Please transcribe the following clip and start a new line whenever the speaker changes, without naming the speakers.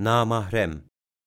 Namahrem